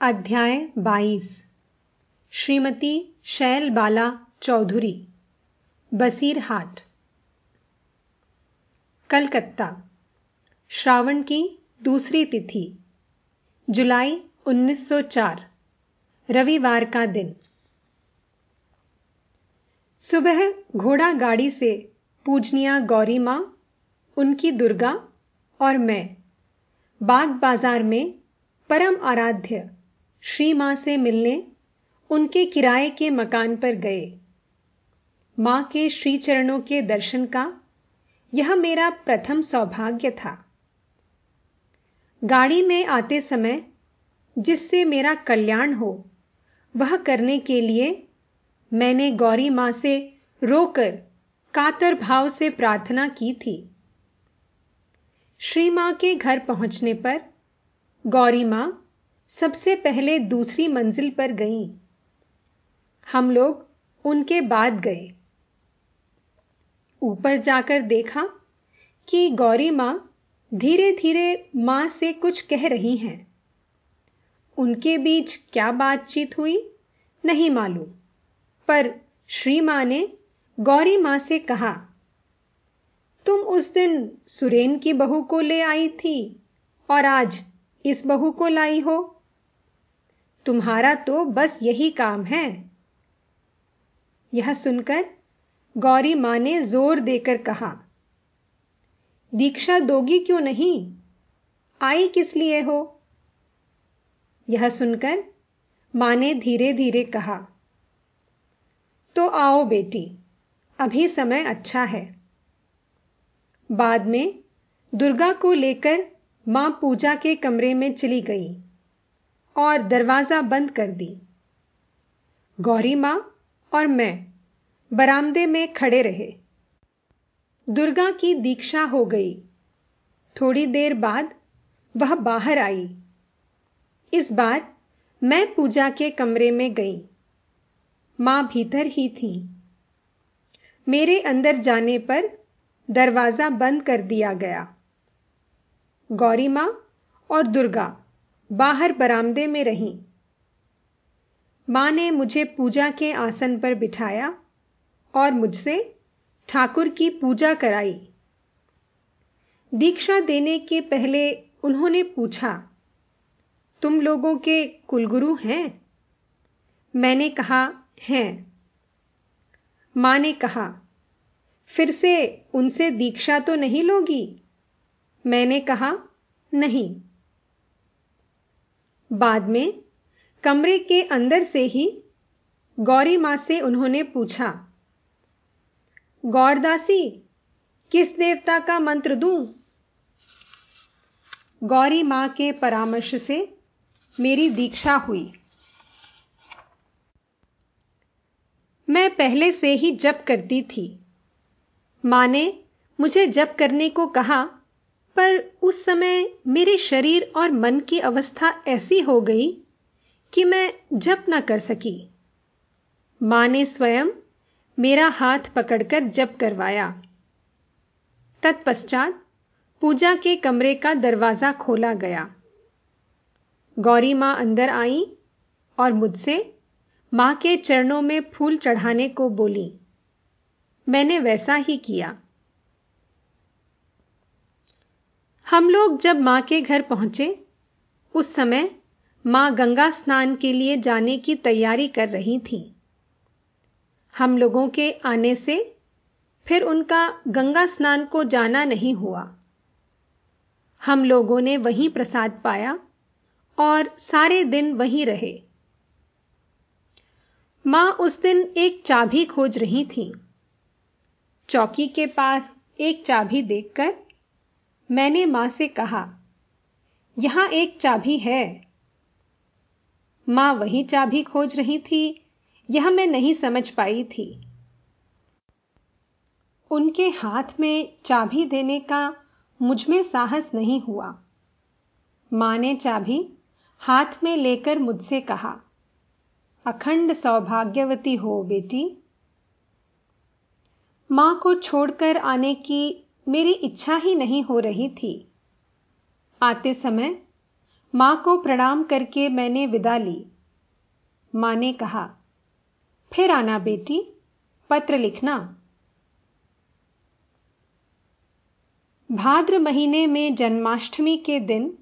अध्याय 22 श्रीमती शैल बाला चौधरी बसीरहाट कलकत्ता। श्रावण की दूसरी तिथि, जुलाई 1904 रविवार का दिन। सुबह घोड़ा गाड़ी से पूजनिया गौरी माँ, उनकी दुर्गा और मैं, बाग बाज़ार में परम आराध्य श्री माँ से मिलने, उनके किराए के मकान पर गए। माँ के श्री चरणों के दर्शन का यह मेरा प्रथम सौभाग्य था। गाड़ी में आते समय जिससे मेरा कल्याण हो, वह करने के लिए मैंने गौरी माँ से रोकर कातर भाव से प्रार्थना की थी। श्री माँ के घर पहुँचने पर गौरी माँ सबसे पहले दूसरी मंजिल पर गईं। हम लोग उनके बाद गए। ऊपर जाकर देखा कि गौरी माँ धीरे धीरे माँ से कुछ कह रही हैं। उनके बीच क्या बातचीत हुई, नहीं मालूम। पर श्री माँ ने गौरी माँ से कहा, तुम उस दिन सुरेन की बहू को ले आई थी और आज इस बहू को लाई हो। तुम्हारा तो बस यही काम है। यह सुनकर गौरी माँ ने ज़ोर देकर कहा, दीक्षा दोगी क्यों नहीं? आई किस लिए हो? यह सुनकर माँ ने धीरे धीरे कहा तो आओ बेटी, अभी समय अच्छा है। बाद में दुर्गा को लेकर माँ पूजा के कमरे में चली गई। और दरवाज़ा बंद कर दी। गौरी माँ और मैं बरामदे में खड़े रहे। दुर्गा की दीक्षा हो गई। थोड़ी देर बाद वह बाहर आई। इस बार मैं पूजा के कमरे में गई। माँ भीतर ही थी। मेरे अंदर जाने पर दरवाज़ा बंद कर दिया गया। गौरी माँ और दुर्गा बाहर बरामदे में रहीं। माँ ने मुझे पूजा के आसन पर बिठाया और मुझसे, ठाकुर की पूजा कराई। दीक्षा देने के पहले उन्होंने पूछा, तुम लोगों के कुलगुरु हैं? मैंने कहा, हैं। माँ ने कहा, फिर से उनसे दीक्षा तो नहीं लोगी? मैंने कहा, नहीं। बाद में कमरे के अंदर से ही गौरी माँ से उन्होंने पूछा, गौरदासी, किस देवता का मंत्र दूँ? गौरी माँ के परामर्श से मेरी दीक्षा हुई। मैं पहले से ही जप करती थी। माँ ने मुझे जप करने को कहा पर उस समय मेरे शरीर और मन की अवस्था ऐसी हो गई कि मैं जप न कर सकी। माँ ने स्वयं मेरा हाथ पकड़कर जप करवाया। तत्पश्चात पूजा के कमरे का दरवाज़ा खोला गया। गौरी माँ अंदर आई और मुझसे माँ के चरणों में फूल चढ़ाने को बोली, मैंने वैसा ही किया। हम लोग जब माँ के घर पहुँचे, उस समय माँ गंगा स्नान के लिए जाने की तैयारी कर रही थी। हम लोगों के आने से फिर उनका गंगा स्नान को जाना नहीं हुआ। हम लोगों ने वहीं प्रसाद पाया और सारे दिन वहीं रहे। माँ उस दिन एक चाबी खोज रही थी। चौकी के पास एक चाबी देखकर मैंने माँ से कहा, यहाँ एक चाबी है। माँ वही चाबी खोज रही थी, यह मैं नहीं समझ पाई थी। उनके हाथ में चाबी देने का मुझमें साहस नहीं हुआ। माँ ने चाबी हाथ में लेकर मुझसे कहा, अखंड सौभाग्यवती हो बेटी। माँ को छोड़कर आने की मेरी इच्छा ही नहीं हो रही थी। आते समय माँ को प्रणाम करके मैंने विदा ली। माँ ने कहा, फिर आना बेटी, पत्र लिखना। भाद्र महीने में जन्माष्टमी के दिन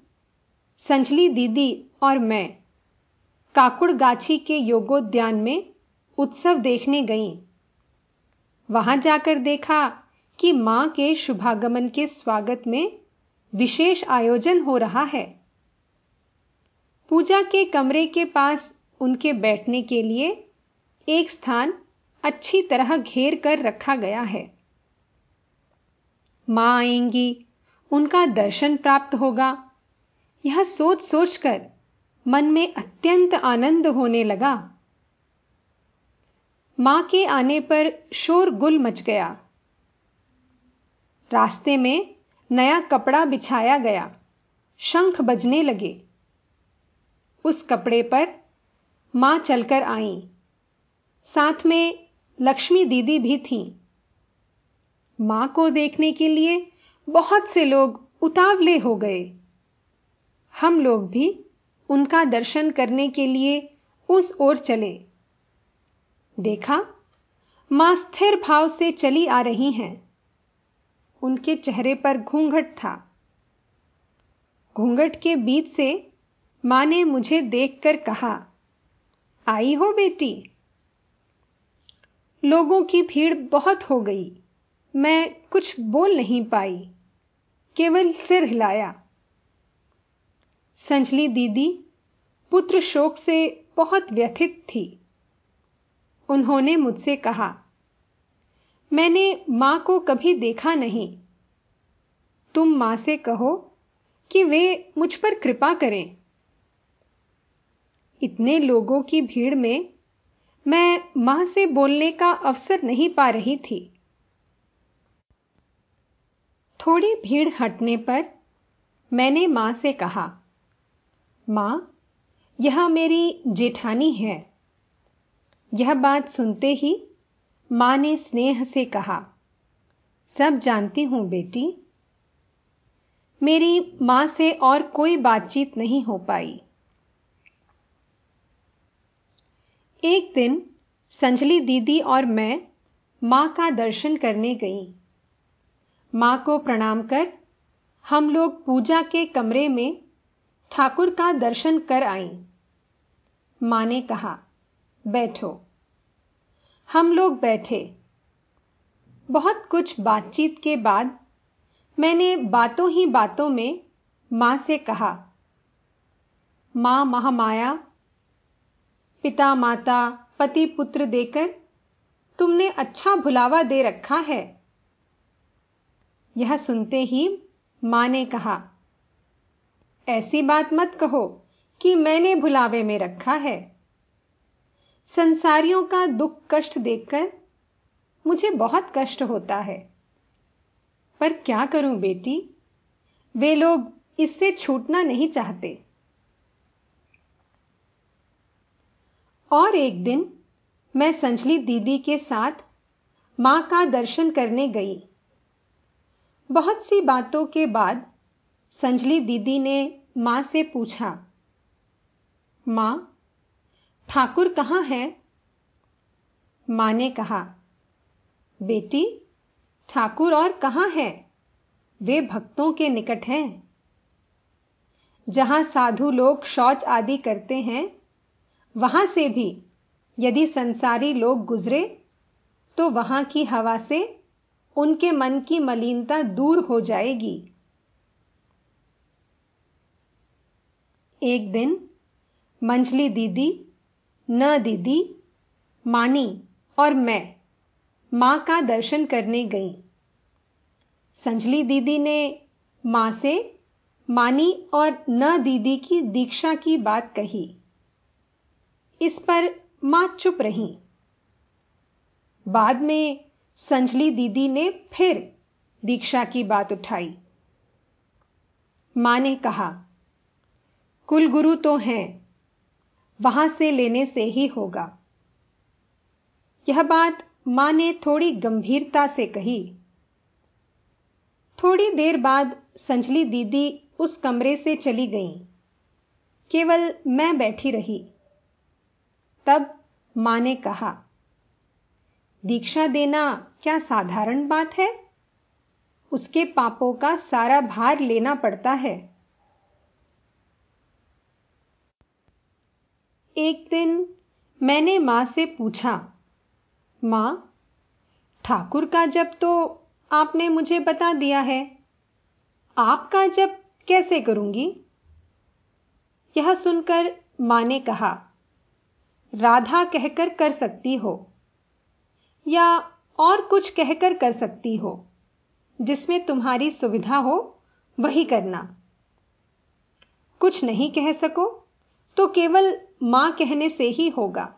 संजली दीदी और मैं काकुड़ गाछी के योगोद्यान में उत्सव देखने गई। वहाँ जाकर देखा कि माँ के शुभागमन के स्वागत में विशेष आयोजन हो रहा है। पूजा के कमरे के पास उनके बैठने के लिए एक स्थान अच्छी तरह घेर कर रखा गया है। माँ आएँगी, उनका दर्शन प्राप्त होगा। यह सोच सोचकर मन में अत्यंत आनंद होने लगा। माँ के आने पर शोर गुल मच गया। रास्ते में नया कपड़ा बिछाया गया। शंख बजने लगे। उस कपड़े पर माँ चलकर आई। साथ में लक्ष्मी दीदी भी थी। माँ को देखने के लिए बहुत से लोग उतावले हो गए। हम लोग भी उनका दर्शन करने के लिए उस ओर चले। देखा, माँ स्थिर भाव से चली आ रही हैं। उनके चेहरे पर घूंघट था। घूंघट के बीच से माँ ने मुझे देखकर कहा, आई हो बेटी? लोगों की भीड़ बहुत हो गई। मैं कुछ बोल नहीं पाई, केवल सिर हिलाया। संजली दीदी पुत्र शोक से बहुत व्यथित थी। उन्होंने मुझसे कहा मैंने माँ को कभी देखा नहीं। तुम माँ से कहो कि वे मुझ पर कृपा करें। इतने लोगों की भीड़ में मैं माँ से बोलने का अवसर नहीं पा रही थी। थोड़ी भीड़ हटने पर मैंने माँ से कहा, माँ, यह मेरी जेठानी है। यह बात सुनते ही माँ ने स्नेह से कहा, सब जानती हूँ बेटी। मेरी माँ से और कोई बातचीत नहीं हो पाई। एक दिन संजली दीदी और मैं माँ का दर्शन करने गई। माँ को प्रणाम कर हम लोग पूजा के कमरे में ठाकुर का दर्शन कर आई। माँ ने कहा, बैठो। हम लोग बैठे। बहुत कुछ बातचीत के बाद मैंने बातों ही बातों में माँ से कहा, माँ महामाया पिता माता, पति पुत्र देकर तुमने अच्छा भुलावा दे रखा है। यह सुनते ही माँ ने कहा, ऐसी बात मत कहो कि मैंने भुलावे में रखा है। संसारियों का दुख कष्ट देखकर मुझे बहुत कष्ट होता है। पर क्या करूँ बेटी? वे लोग इससे छूटना नहीं चाहते। और एक दिन मैं संजली दीदी के साथ माँ का दर्शन करने गई। बहुत सी बातों के बाद संजली दीदी ने माँ से पूछा, माँ ठाकुर कहाँ है? माँ ने कहा, बेटी, ठाकुर और कहाँ है? वे भक्तों के निकट हैं। जहाँ साधु लोग शौच आदि करते हैं, वहाँ से भी यदि संसारी लोग गुजरे तो वहाँ की हवा से उनके मन की मलिनता दूर हो जाएगी। एक दिन मंजली दीदी न दीदी, मानी और मैं, माँ का दर्शन करने गई। संजली दीदी ने माँ से मानी और न दीदी की दीक्षा की बात कही। इस पर माँ चुप रही। बाद में संजली दीदी ने फिर दीक्षा की बात उठाई। माँ ने कहा, कुलगुरु तो हैं वहाँ से लेने से ही होगा। यह बात माँ ने थोड़ी गंभीरता से कही। थोड़ी देर बाद संजली दीदी उस कमरे से चली गईं। केवल मैं बैठी रही। तब माँ ने कहा, दीक्षा देना क्या साधारण बात है? उसके पापों का सारा भार लेना पड़ता है। एक दिन मैंने माँ से पूछा, माँ, ठाकुर का जब तो आपने मुझे बता दिया है, आपका जब कैसे करूँगी? यह सुनकर माँ ने कहा, राधा कहकर कर सकती हो, या और कुछ कहकर कर सकती हो, जिसमें तुम्हारी सुविधा हो, वही करना। कुछ नहीं कह सको तो केवल माँ कहने से ही होगा।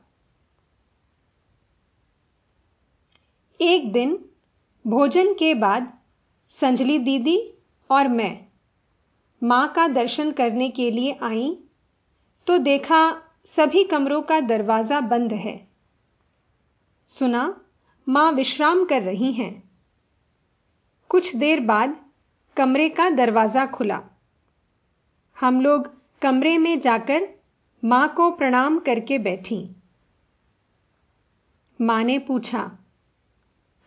एक दिन, भोजन के बाद, संजली दीदी और मैं, माँ का दर्शन करने के लिए आई तो देखा सभी कमरों का दरवाज़ा बंद है। सुना, माँ विश्राम कर रही हैं। कुछ देर बाद, कमरे का दरवाज़ा खुला। हम लोग कमरे में जाकर माँ को प्रणाम करके बैठी। माँ ने पूछा,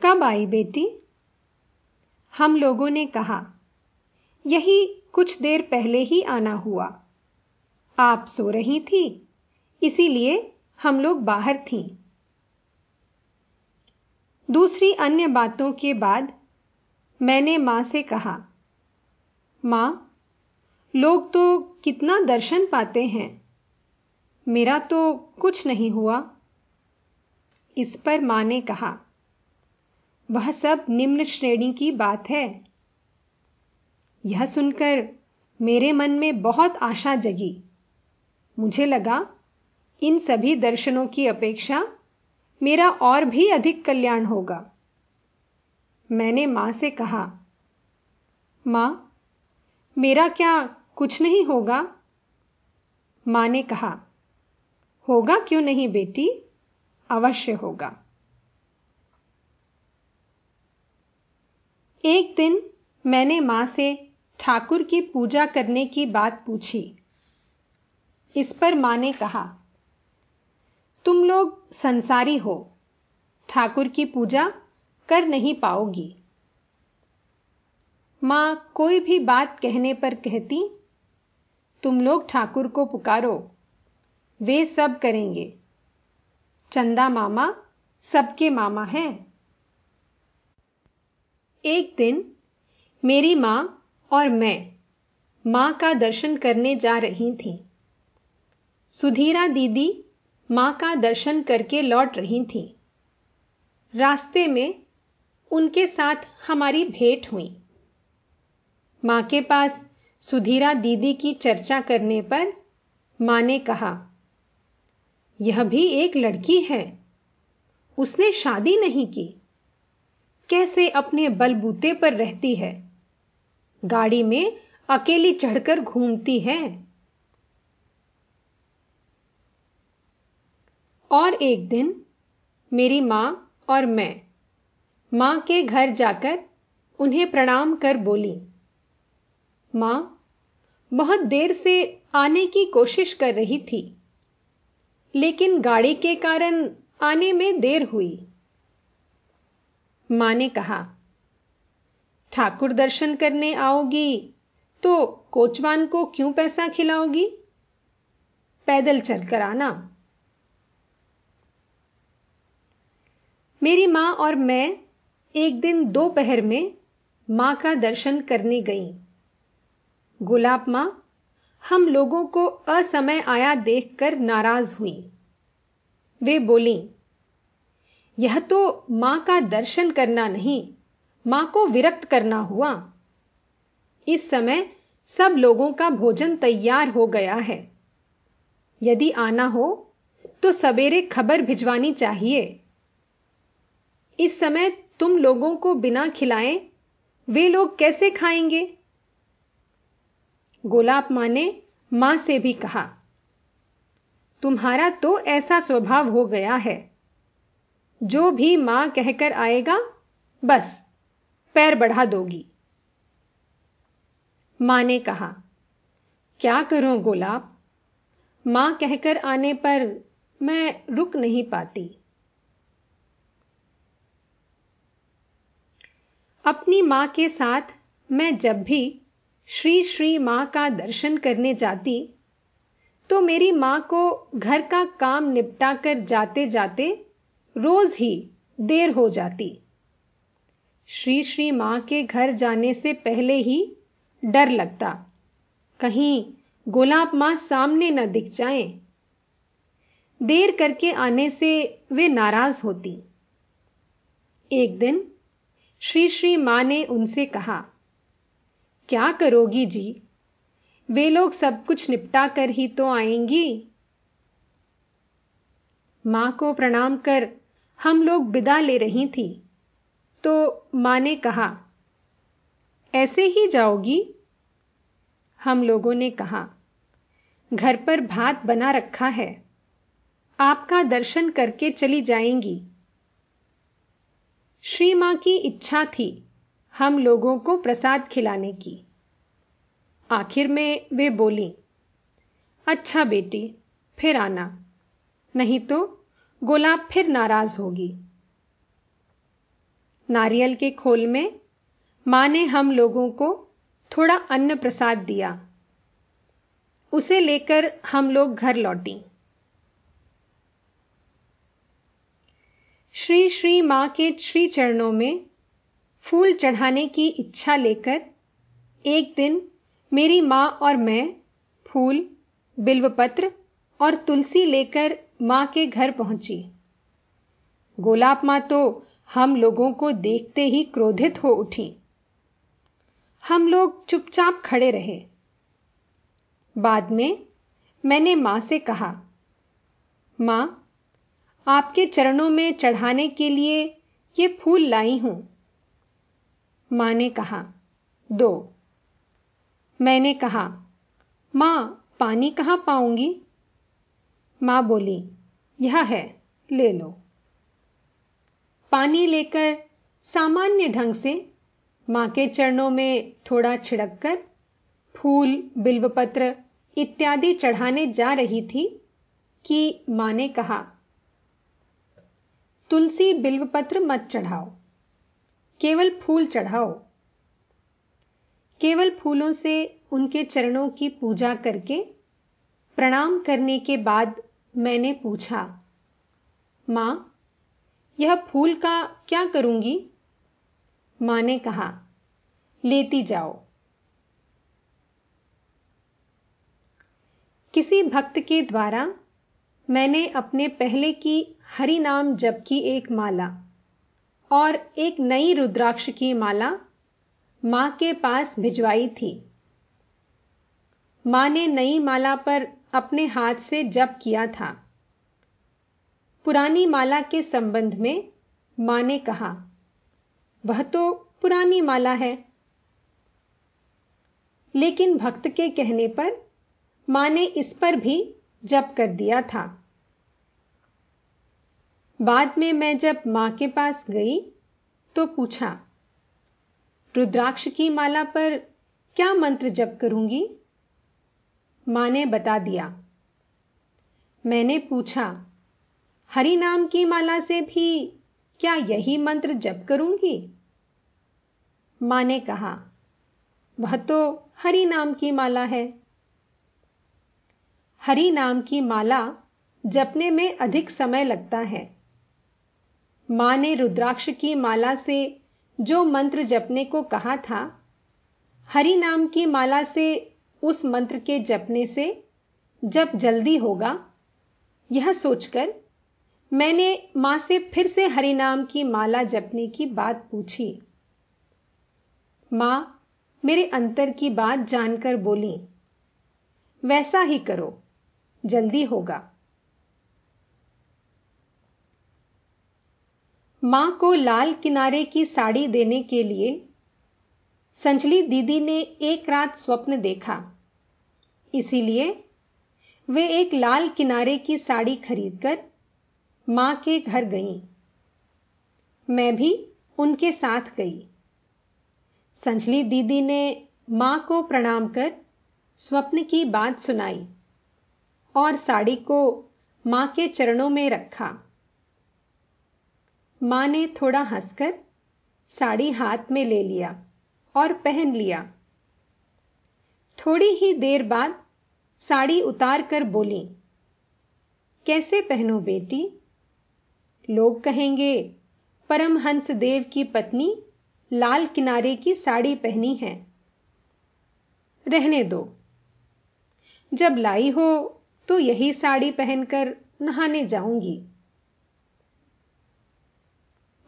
कब आई बेटी? हम लोगों ने कहा, यही कुछ देर पहले ही आना हुआ। आप सो रही थी, इसीलिए हम लोग बाहर थीं। दूसरी अन्य बातों के बाद मैंने माँ से कहा, माँ, लोग तो कितना दर्शन पाते हैं। मेरा तो कुछ नहीं हुआ। इस पर माँ ने कहा, वह सब निम्न श्रेणी की बात है। यह सुनकर मेरे मन में बहुत आशा जगी। मुझे लगा, इन सभी दर्शनों की अपेक्षा मेरा और भी अधिक कल्याण होगा। मैंने माँ से कहा, माँ, मेरा क्या कुछ नहीं होगा? माँ ने कहा होगा क्यों नहीं बेटी? अवश्य होगा। एक दिन मैंने माँ से ठाकुर की पूजा करने की बात पूछी। इस पर माँ ने कहा, तुम लोग संसारी हो, ठाकुर की पूजा कर नहीं पाओगी। माँ कोई भी बात कहने पर कहती, तुम लोग ठाकुर को पुकारो वे सब करेंगे। चंदा मामा सबके मामा हैं। एक दिन मेरी माँ और मैं माँ का दर्शन करने जा रही थी। सुधीरा दीदी माँ का दर्शन करके लौट रही थी। रास्ते में उनके साथ हमारी भेंट हुई। माँ के पास सुधीरा दीदी की चर्चा करने पर माँ ने कहा यह भी एक लड़की है। उसने शादी नहीं की। कैसे अपने बलबूते पर रहती है? गाड़ी में अकेली चढ़कर घूमती है। और एक दिन मेरी माँ और मैं माँ के घर जाकर उन्हें प्रणाम कर बोली। माँ, बहुत देर से आने की कोशिश कर रही थी। लेकिन गाड़ी के कारण आने में देर हुई। माँ ने कहा, ठाकुर दर्शन करने आओगी तो कोचवान को क्यों पैसा खिलाओगी? पैदल चलकर आना। मेरी माँ और मैं एक दिन दोपहर में माँ का दर्शन करने गई। गुलाब माँ हम लोगों को असमय आया देखकर नाराज़ हुई। वे बोली, यह तो माँ का दर्शन करना नहीं, माँ को विरक्त करना हुआ। इस समय सब लोगों का भोजन तैयार हो गया है। यदि आना हो तो सवेरे खबर भिजवानी चाहिए। इस समय तुम लोगों को बिना खिलाए वे लोग कैसे खाएँगे? गोलाब माँ ने माँ से भी कहा, तुम्हारा तो ऐसा स्वभाव हो गया है। जो भी माँ कहकर आएगा, बस पैर बढ़ा दोगी। माँ ने कहा, क्या करूँ गोलाब? माँ कहकर आने पर मैं रुक नहीं पाती। अपनी माँ के साथ मैं जब भी श्री श्री माँ का दर्शन करने जाती तो मेरी माँ को घर का काम निपटाकर जाते जाते रोज ही देर हो जाती श्री श्री माँ के घर जाने से पहले ही डर लगता, कहीं गुलाब माँ सामने न दिख जाएँ। देर करके आने से वे नाराज़ होती एक दिन श्री श्री माँ ने उनसे कहा क्या करोगी जी? वे लोग सब कुछ निपटा कर ही तो आएँगी। माँ को प्रणाम कर हम लोग विदा ले रही थी। तो माँ ने कहा, ऐसे ही जाओगी? हम लोगों ने कहा, घर पर भात बना रखा है। आपका दर्शन करके चली जाएँगी। श्री माँ की इच्छा थी। हम लोगों को प्रसाद खिलाने की। आखिर में वे बोली अच्छा बेटी, फिर आना, नहीं तो गुलाब फिर नाराज़ होगी। नारियल के खोल में माँ ने हम लोगों को थोड़ा अन्न प्रसाद दिया। उसे लेकर हम लोग घर लौटी। श्री श्री माँ के श्री चरणों में फूल चढ़ाने की इच्छा लेकर एक दिन मेरी माँ और मैं फूल, बिल्वपत्र और तुलसी लेकर माँ के घर पहुँची। गोलाब माँ तो हम लोगों को देखते ही क्रोधित हो उठी। हम लोग चुपचाप खड़े रहे। बाद में मैंने माँ से कहा, माँ, आपके चरणों में चढ़ाने के लिए ये फूल लाई हूँ। माँ ने कहा, दो। मैंने कहा, माँ, पानी कहाँ पाऊँगी? माँ बोली, यह है, ले लो। पानी लेकर सामान्य ढंग से माँ के चरणों में थोड़ा छिड़ककर फूल, बिल्वपत्र इत्यादि चढ़ाने जा रही थी कि माँ ने कहा, तुलसी बिल्वपत्र मत चढ़ाओ। केवल फूल चढ़ाओ। केवल फूलों से उनके चरणों की पूजा करके, प्रणाम करने के बाद मैंने पूछा, माँ, यह फूल का क्या करूँगी? माँ ने कहा, लेती जाओ। किसी भक्त के द्वारा मैंने अपने पहले की हरि नाम जप की एक माला और एक नई रुद्राक्ष की माला माँ के पास भिजवाई थी। माँ ने नई माला पर अपने हाथ से जप किया था। पुरानी माला के संबंध में माँ ने कहा, वह तो पुरानी माला है। लेकिन भक्त के कहने पर माँ ने इस पर भी जप कर दिया था। बाद में मैं जब माँ के पास गई तो पूछा, रुद्राक्ष की माला पर क्या मंत्र जप करूँगी? माँ ने बता दिया, मैंने पूछा, हरि नाम की माला से भी क्या यही मंत्र जप करूँगी? माँ ने कहा, वह तो हरि नाम की माला है। हरि नाम की माला जपने में अधिक समय लगता है। माँ ने रुद्राक्ष की माला से जो मंत्र जपने को कहा था, हरि नाम की माला से उस मंत्र के जपने से जब जल्दी होगा, यह सोचकर मैंने माँ से फिर से हरिनाम की माला जपने की बात पूछी। माँ मेरे अंतर की बात जानकर बोली, वैसा ही करो, जल्दी होगा। माँ को लाल किनारे की साड़ी देने के लिए संजली दीदी ने एक रात स्वप्न देखा। इसीलिए वे एक लाल किनारे की साड़ी खरीदकर माँ के घर गईं। मैं भी उनके साथ गई। संजली दीदी ने माँ को प्रणाम कर स्वप्न की बात सुनाई और साड़ी को माँ के चरणों में रखा। माँ ने थोड़ा हंसकर साड़ी हाथ में ले लिया और पहन लिया। थोड़ी ही देर बाद साड़ी उतार कर बोली, कैसे पहनो बेटी? लोग कहेंगे परमहंस देव की पत्नी लाल किनारे की साड़ी पहनी है। रहने दो। जब लाई हो तो यही साड़ी पहनकर नहाने जाऊँगी।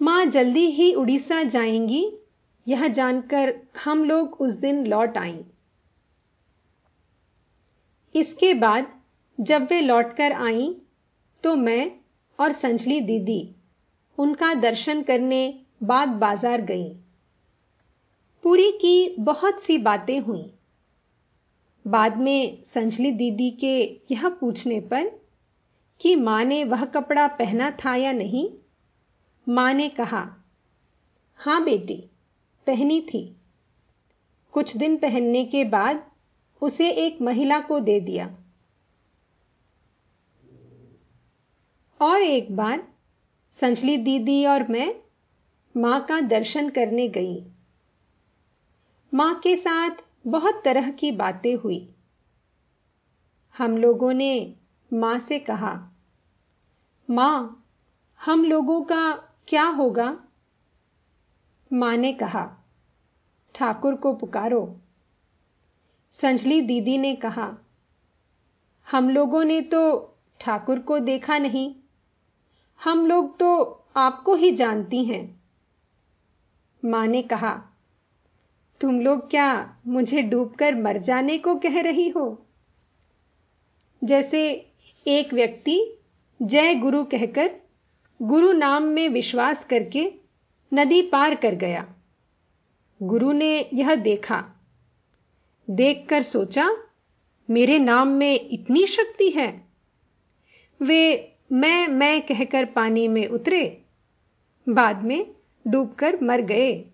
माँ जल्दी ही उड़ीसा जाएँगी, यह जानकर हम लोग उस दिन लौट आईं। इसके बाद जब वे लौटकर आईं तो मैं और संजली दीदी उनका दर्शन करने बाग बाज़ार गई। पूरी की बहुत सी बातें हुई। बाद में संजली दीदी के यह पूछने पर कि माँ ने वह कपड़ा पहना था या नहीं माँ ने कहा, हाँ बेटी, पहनी थी। कुछ दिन पहनने के बाद उसे एक महिला को दे दिया। और एक बार संजली दीदी और मैं माँ का दर्शन करने गई। माँ के साथ बहुत तरह की बातें हुई। हम लोगों ने माँ से कहा, माँ, हम लोगों का क्या होगा? माँ ने कहा, ठाकुर को पुकारो। संजली दीदी ने कहा, हम लोगों ने तो ठाकुर को देखा नहीं। हम लोग तो आपको ही जानती हैं। माँ ने कहा, तुम लोग क्या मुझे डूबकर मर जाने को कह रही हो? जैसे एक व्यक्ति जय गुरु कहकर गुरु नाम में विश्वास करके नदी पार कर गया। गुरु ने यह देखा। देखकर सोचा, मेरे नाम में इतनी शक्ति है। वे मैं मैं कहकर पानी में उतरे। बाद में डूबकर मर गए।